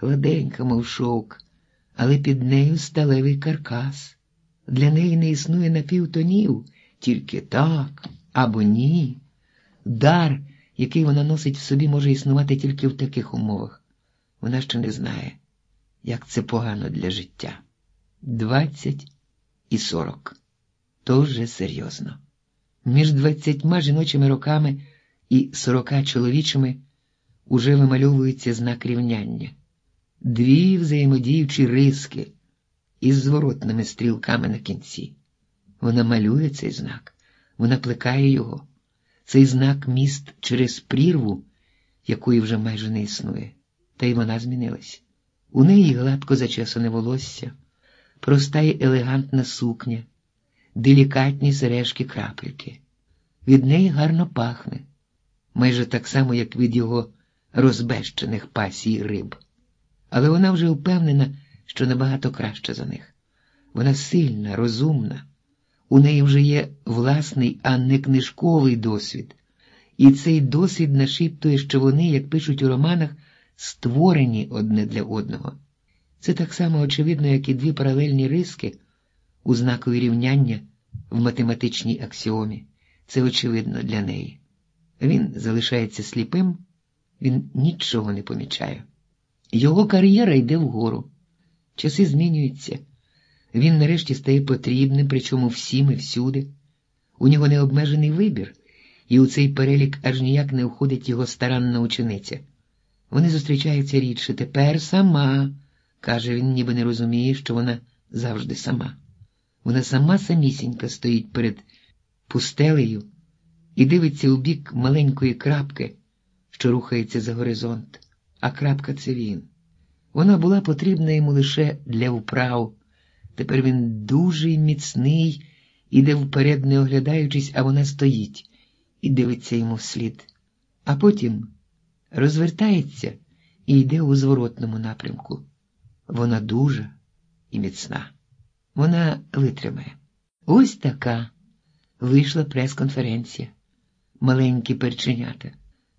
гладенька, мов шовк, але під нею сталевий каркас. Для неї не існує напівтонів, тільки так або ні. Дар, який вона носить в собі, може існувати тільки в таких умовах. Вона ще не знає, як це погано для життя. Двадцять і сорок. То вже серйозно. Між двадцятьма жіночими роками і сорока чоловічими уже вимальовується знак рівняння, дві взаємодіючі риски із зворотними стрілками на кінці. Вона малює цей знак, вона плекає його, цей знак міст через прірву, якої вже майже не існує, та й вона змінилась. У неї гладко зачесане волосся, проста й елегантна сукня, делікатні сережки крапельки. Від неї гарно пахне, майже так само, як від його розбещених пасій риб. Але вона вже впевнена, що набагато краще за них. Вона сильна, розумна, у неї вже є власний, а не книжковий досвід, і цей досвід нашіптує, що вони, як пишуть у романах, створені одне для одного. Це так само очевидно, як і дві паралельні риски у знакові рівняння в математичній аксіомі. Це очевидно для неї. Він залишається сліпим, він нічого не помічає. Його кар'єра йде вгору, часи змінюються. Він нарешті стає потрібним, причому всім і всюди. У нього необмежений вибір, і у цей перелік аж ніяк не входить його старанна учениця. Вони зустрічаються рідше. Тепер сама, каже він, ніби не розуміє, що вона завжди сама. Вона сама самісінька стоїть перед пустелею і дивиться у бік маленької крапки, що рухається за горизонт, а крапка це він. Вона була потрібна йому лише для вправ. Тепер він дуже міцний, іде вперед, не оглядаючись, а вона стоїть і дивиться йому вслід. А потім розвертається і йде у зворотному напрямку. Вона дуже і міцна. Вона витримає. Ось така вийшла прес-конференція. Маленькі перченята.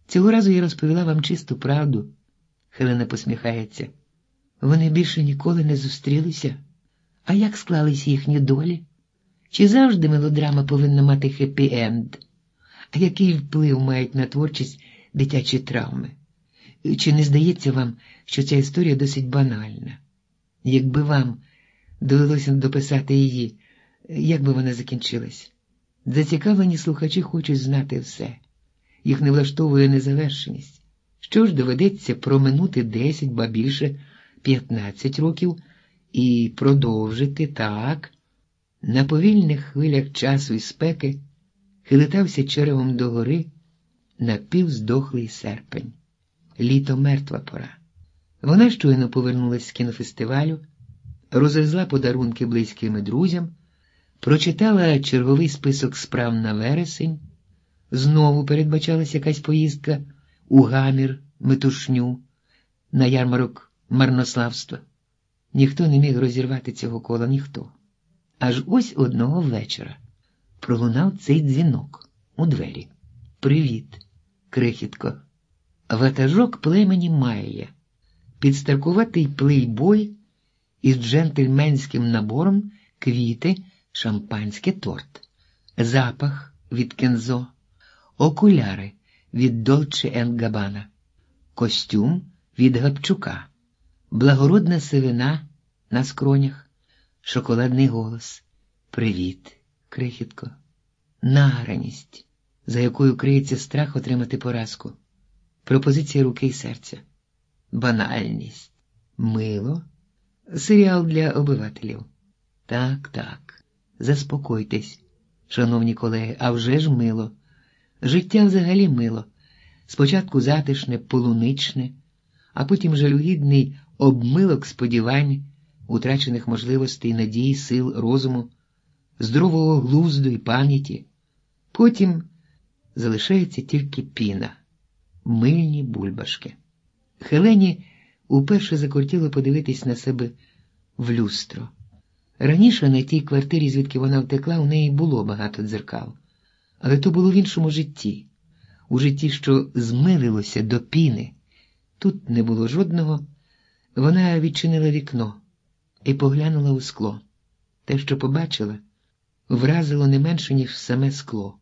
Цього разу я розповіла вам чисту правду. Хелена посміхається. Вони більше ніколи не зустрілися. А як склались їхні долі? Чи завжди мелодрама повинна мати хеппі-енд? А який вплив мають на творчість дитячі травми? Чи не здається вам, що ця історія досить банальна? Якби вам довелося дописати її, як би вона закінчилась? Зацікавлені слухачі хочуть знати все, їх не влаштовує незавершеність. Що ж доведеться проминути 10, ба більше 15 років і продовжити так, на повільних хвилях часу і спеки хилитався черевом догори напівздохлий серпень. Літо мертва пора. Вона щойно повернулася з кінофестивалю, розвезла подарунки близьким і друзям, прочитала черговий список справ на вересень, знову передбачалась якась поїздка у гамір, метушню, на ярмарок марнославства. Ніхто не міг розірвати цього кола, ніхто. Аж ось одного вечора пролунав цей дзвінок у двері. Привіт, крихітко. Ватажок племені Майя, підстаркуватий плейбой із джентльменським набором квіти, шампанське торт, запах від кензо, окуляри від Долче Габана, костюм від Гапчука, благородна сивина на скронях, шоколадний голос. Привіт, крихітко, награність, за якою криється страх отримати поразку, пропозиція руки і серця, банальність, мило, серіал для обивателів. Так, так, заспокойтесь, шановні колеги, а вже ж мило. Життя взагалі мило. Спочатку затишне, полуничне, а потім жалюгідний обмилок сподівань, утрачених можливостей, надій, сил, розуму, здорового глузду і пам'яті. Потім залишається тільки піна, мильні бульбашки. Хелені уперше закортіло подивитись на себе в люстро. Раніше на тій квартирі, звідки вона втекла, у неї було багато дзеркал, але то було в іншому житті, у житті, що змилилося до піни. Тут не було жодного. Вона відчинила вікно і поглянула у скло. Те, що побачила, вразило не менше, ніж саме скло.